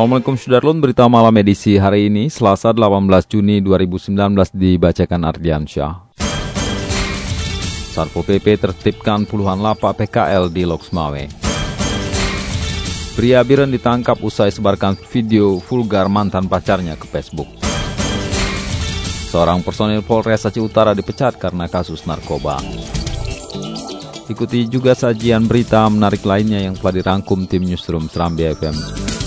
Assalamualaikum Sudarlun, berita malam edisi hari ini, Selasa 18 Juni 2019 dibacakan Ardiansyah. Satpol PP tertipkan puluhan lapak PKL di Loksmawe. Pria Biren ditangkap usai sebarkan video vulgar mantan pacarnya ke Facebook. Seorang personil Polres Aceh Utara dipecat karena kasus narkoba. Ikuti juga sajian berita menarik lainnya yang telah dirangkum tim Newsroom Serambi FM.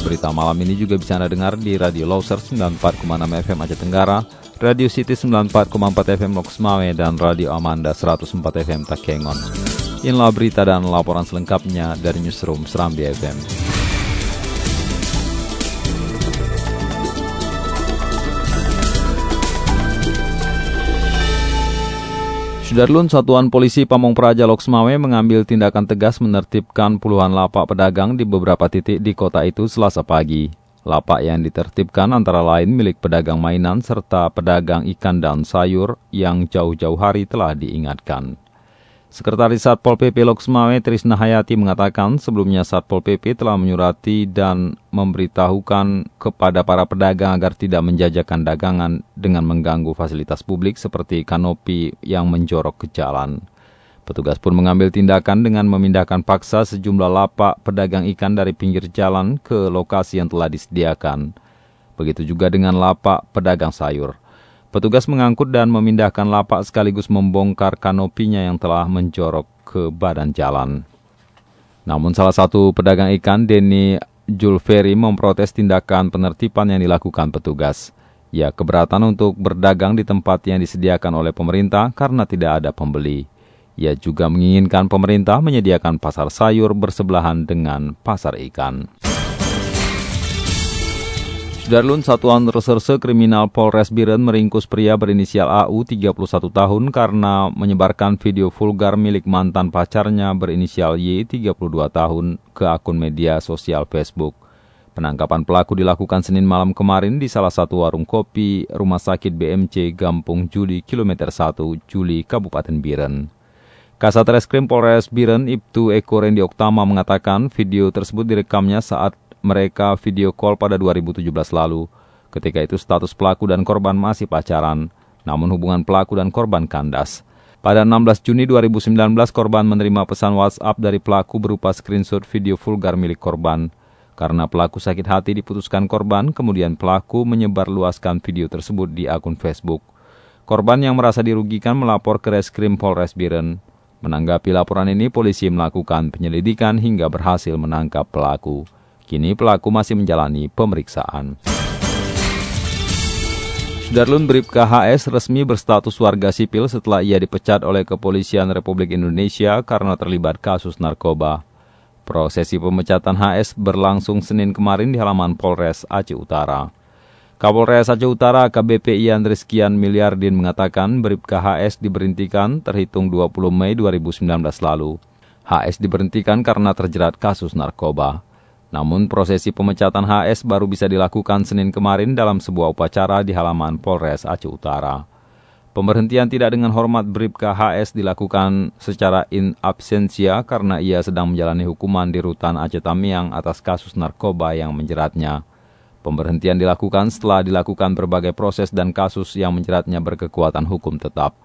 Berita malam ini juga bisa Anda dengar di Radio Loser 94,6 FM Aceh Tenggara, Radio City 94,4 FM Loksmawe, dan Radio Amanda 104 FM Takengon. Inilah berita dan laporan selengkapnya dari Newsroom Serambi FM. Sudarlun Satuan Polisi Pamong Praja Loksmawe mengambil tindakan tegas menertibkan puluhan lapak pedagang di beberapa titik di kota itu selasa pagi. Lapak yang ditertibkan antara lain milik pedagang mainan serta pedagang ikan dan sayur yang jauh-jauh hari telah diingatkan. Sekretaris Satpol PP Loksmawe Trisna Hayati mengatakan sebelumnya Satpol PP telah menyurati dan memberitahukan kepada para pedagang agar tidak menjajakan dagangan dengan mengganggu fasilitas publik seperti kanopi yang menjorok ke jalan. Petugas pun mengambil tindakan dengan memindahkan paksa sejumlah lapak pedagang ikan dari pinggir jalan ke lokasi yang telah disediakan. Begitu juga dengan lapak pedagang sayur. Petugas mengangkut dan memindahkan lapak sekaligus membongkar kanopinya yang telah menjorok ke badan jalan. Namun salah satu pedagang ikan, Denny Julferi, memprotes tindakan penertiban yang dilakukan petugas. Ia keberatan untuk berdagang di tempat yang disediakan oleh pemerintah karena tidak ada pembeli. Ia juga menginginkan pemerintah menyediakan pasar sayur bersebelahan dengan pasar ikan. Sudarlun Satuan Reserse Kriminal Polres Biren meringkus pria berinisial AU 31 tahun karena menyebarkan video vulgar milik mantan pacarnya berinisial Y 32 tahun ke akun media sosial Facebook. Penangkapan pelaku dilakukan Senin malam kemarin di salah satu warung kopi Rumah Sakit BMC Gampung Juli Kilometer 1 Juli Kabupaten Biren. Kasat Reskrim Polres Biren Ibtu Eko Rendi Oktama mengatakan video tersebut direkamnya saat mereka video call pada 2017 lalu. Ketika itu status pelaku dan korban masih pacaran, namun hubungan pelaku dan korban kandas. Pada 16 Juni 2019, korban menerima pesan WhatsApp dari pelaku berupa screenshot video vulgar milik korban. Karena pelaku sakit hati diputuskan korban, kemudian pelaku menyebarluaskan video tersebut di akun Facebook. Korban yang merasa dirugikan melapor ke Reskrim Polres Biren. Menanggapi laporan ini, polisi melakukan penyelidikan hingga berhasil menangkap pelaku. Kini pelaku masih menjalani pemeriksaan. Sudarlun Bribka HS resmi berstatus warga sipil setelah ia dipecat oleh Kepolisian Republik Indonesia karena terlibat kasus narkoba. Prosesi pemecatan HS berlangsung Senin kemarin di halaman Polres Aceh Utara. Kapolres Aceh Utara KBP Ian Rizkian Miliardin mengatakan Bribka HS diberhentikan terhitung 20 Mei 2019 lalu. HS diberhentikan karena terjerat kasus narkoba. Namun prosesi pemecatan HS baru bisa dilakukan Senin kemarin dalam sebuah upacara di halaman Polres Aceh Utara. Pemberhentian tidak dengan hormat Bribka HS dilakukan secara in absentia karena ia sedang menjalani hukuman di rutan Aceh Tamiang atas kasus narkoba yang menjeratnya. Pemberhentian dilakukan setelah dilakukan berbagai proses dan kasus yang menjeratnya berkekuatan hukum tetap.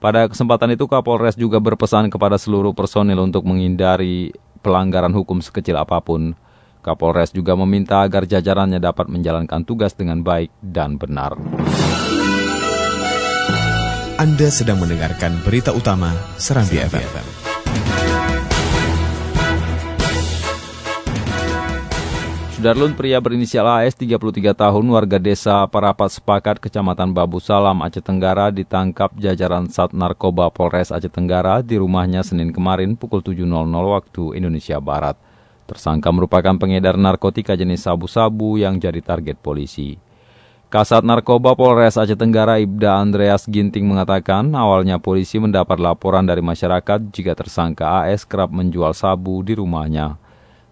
Pada kesempatan itu Kapolres juga berpesan kepada seluruh personil untuk menghindari pelanggaran hukum sekecil apa pun. Kapolres juga meminta agar jajarannya dapat menjalankan tugas dengan baik dan benar. Anda sedang mendengarkan berita utama Serambi FM. Sudarlun pria berinisial AS 33 tahun warga desa Parapat Sepakat Kecamatan Babu Salam Aceh Tenggara ditangkap jajaran Sat Narkoba Polres Aceh Tenggara di rumahnya Senin kemarin pukul 7.00 waktu Indonesia Barat. Tersangka merupakan pengedar narkotika jenis sabu-sabu yang jadi target polisi. Kasat Narkoba Polres Aceh Tenggara Ibda Andreas Ginting mengatakan awalnya polisi mendapat laporan dari masyarakat jika tersangka AS kerap menjual sabu di rumahnya.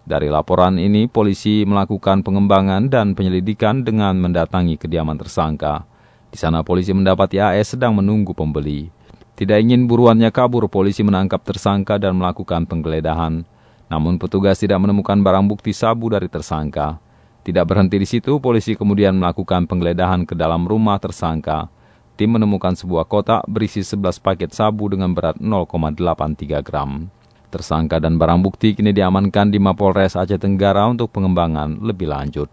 Dari laporan ini, polisi melakukan pengembangan dan penyelidikan dengan mendatangi kediaman tersangka. Di sana polisi mendapati AS sedang menunggu pembeli. Tidak ingin buruannya kabur, polisi menangkap tersangka dan melakukan penggeledahan. Namun petugas tidak menemukan barang bukti sabu dari tersangka. Tidak berhenti di situ, polisi kemudian melakukan penggeledahan ke dalam rumah tersangka. Tim menemukan sebuah kotak berisi 11 paket sabu dengan berat 0,83 gram. Tersangka dan barang bukti kini diamankan di Mapolres Aceh Tenggara untuk pengembangan lebih lanjut.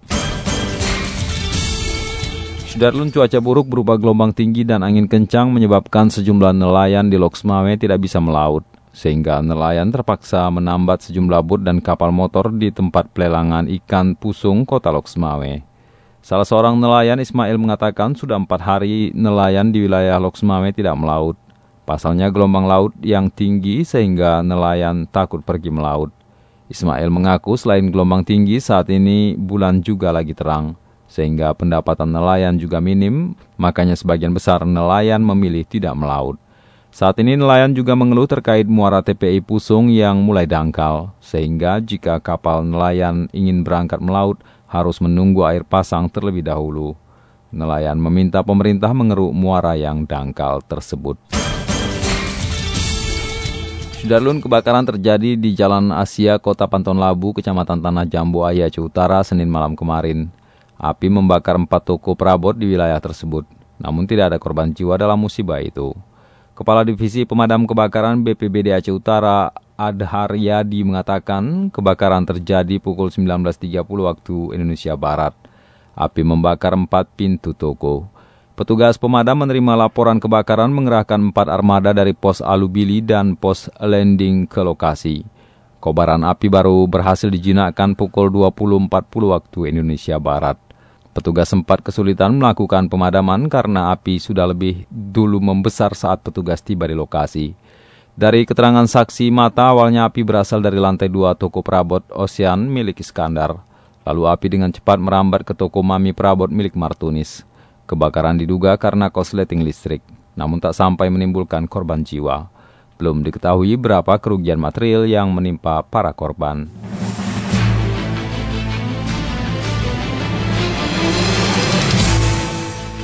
Sudarlun cuaca buruk berupa gelombang tinggi dan angin kencang menyebabkan sejumlah nelayan di Loksmawe tidak bisa melaut, sehingga nelayan terpaksa menambat sejumlah bot dan kapal motor di tempat pelelangan ikan pusung kota Loksmawe. Salah seorang nelayan Ismail mengatakan sudah empat hari nelayan di wilayah Loksmawe tidak melaut. Pasalnya gelombang laut yang tinggi sehingga nelayan takut pergi melaut. Ismail mengaku selain gelombang tinggi saat ini bulan juga lagi terang, sehingga pendapatan nelayan juga minim, makanya sebagian besar nelayan memilih tidak melaut. Saat ini nelayan juga mengeluh terkait muara TPI Pusung yang mulai dangkal, sehingga jika kapal nelayan ingin berangkat melaut harus menunggu air pasang terlebih dahulu. Nelayan meminta pemerintah mengeruk muara yang dangkal tersebut. Sudarlun kebakaran terjadi di Jalan Asia, Kota Panton Labu, Kecamatan Tanah Jambu, Aceh Utara, Senin malam kemarin. Api membakar empat toko perabot di wilayah tersebut, namun tidak ada korban jiwa dalam musibah itu. Kepala Divisi Pemadam Kebakaran BPBD Aceh Utara, Adhar Yadi mengatakan kebakaran terjadi pukul 19.30 waktu Indonesia Barat. Api membakar empat pintu toko. Petugas pemadam menerima laporan kebakaran mengerahkan empat armada dari pos Alubili dan pos landing ke lokasi. Kobaran api baru berhasil dijinakkan pukul 20.40 waktu Indonesia Barat. Petugas sempat kesulitan melakukan pemadaman karena api sudah lebih dulu membesar saat petugas tiba di lokasi. Dari keterangan saksi mata, awalnya api berasal dari lantai dua toko perabot Ocean milik Iskandar. Lalu api dengan cepat merambat ke toko Mami Perabot milik Martunis. Kebakaran diduga karena korsleting listrik, namun tak sampai menimbulkan korban jiwa. Belum diketahui berapa kerugian material yang menimpa para korban.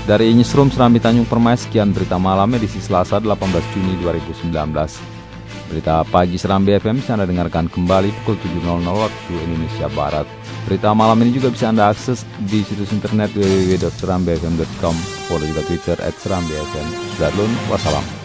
Dari Newsroom Serambi Tanjung Permai, sekian berita malam edisi Selasa 18 Juni 2019. Berita pagi Serambi FM bisa Anda dengarkan kembali pukul 7.00 waktu Indonesia Barat. Berita malam ini juga bisa Anda akses di situs internet www.serambifm.com. Follow juga Twitter at Serambi FM. Sudah wassalam.